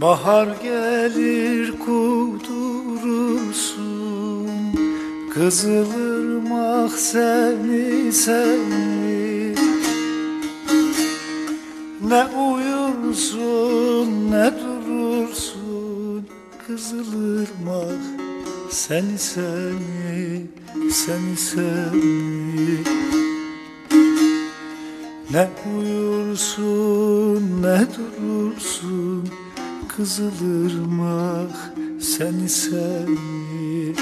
Bahar gelir kudurursun. Kızılırmak seni seni. Ne uyursun ne durursun. Kızılırmak seni seni seni seni. Ne uyursun ne durursun Kızılırmak seni seni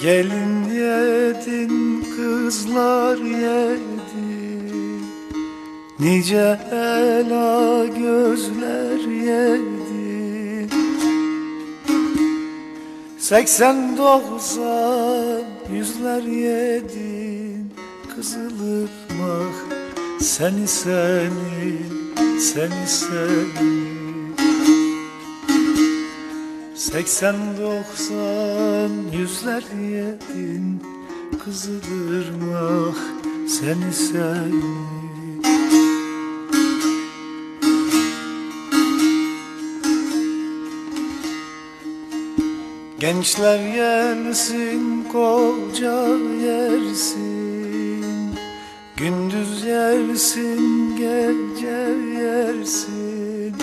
Gelin yedin kızlar yedi Nice ela gözler yedi Seksen doksan yüzler yedin. Kızılırmak seni seni seni seni Seksen doksan yüzler yedin Kızılırmak seni seni Gençler yersin koca yersin Gündüz yersin gece yersin.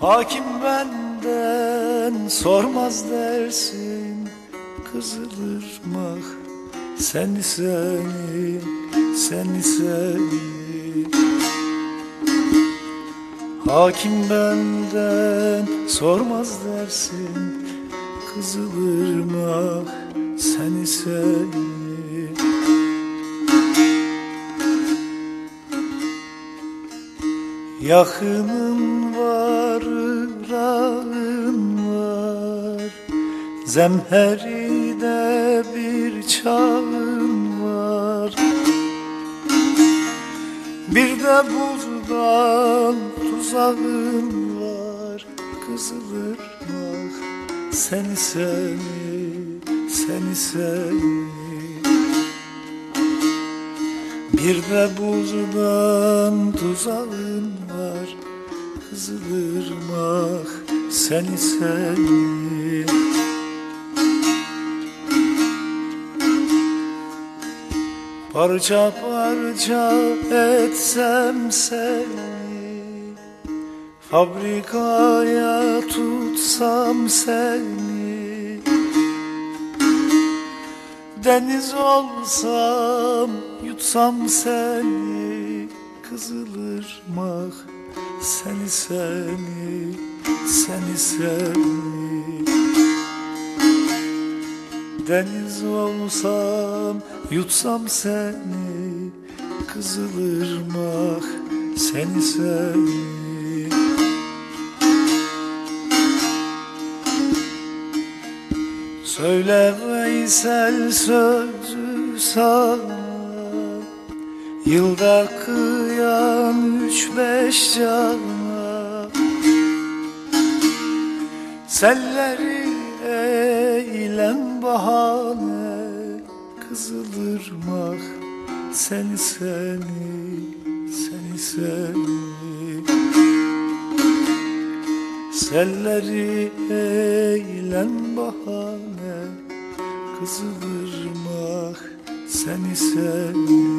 Hakim benden sormaz dersin Kızılırmak seni seni seni seni Hakim benden sormaz dersin Kızılırmak seni seni Yakının var, ırağın var. Zemheride bir çağın var. Bir de buzdan tuzağın var. Kızılırmak seni seni, seni seni bir de buzdan tuzağın seni seni Parça parça etsem seni Fabrikaya tutsam seni. Deniz olsam yutsam seni Kızılırmak seni seni seni seni Deniz olsam yutsam seni Kızılırmak seni seni Söyle Veysel sözü sana Yılda kıyan üç beş cana Selleri eylem bahane Kızılırmak seni seni seni seni. Selleri eylem bahane Kızılırmak seni seni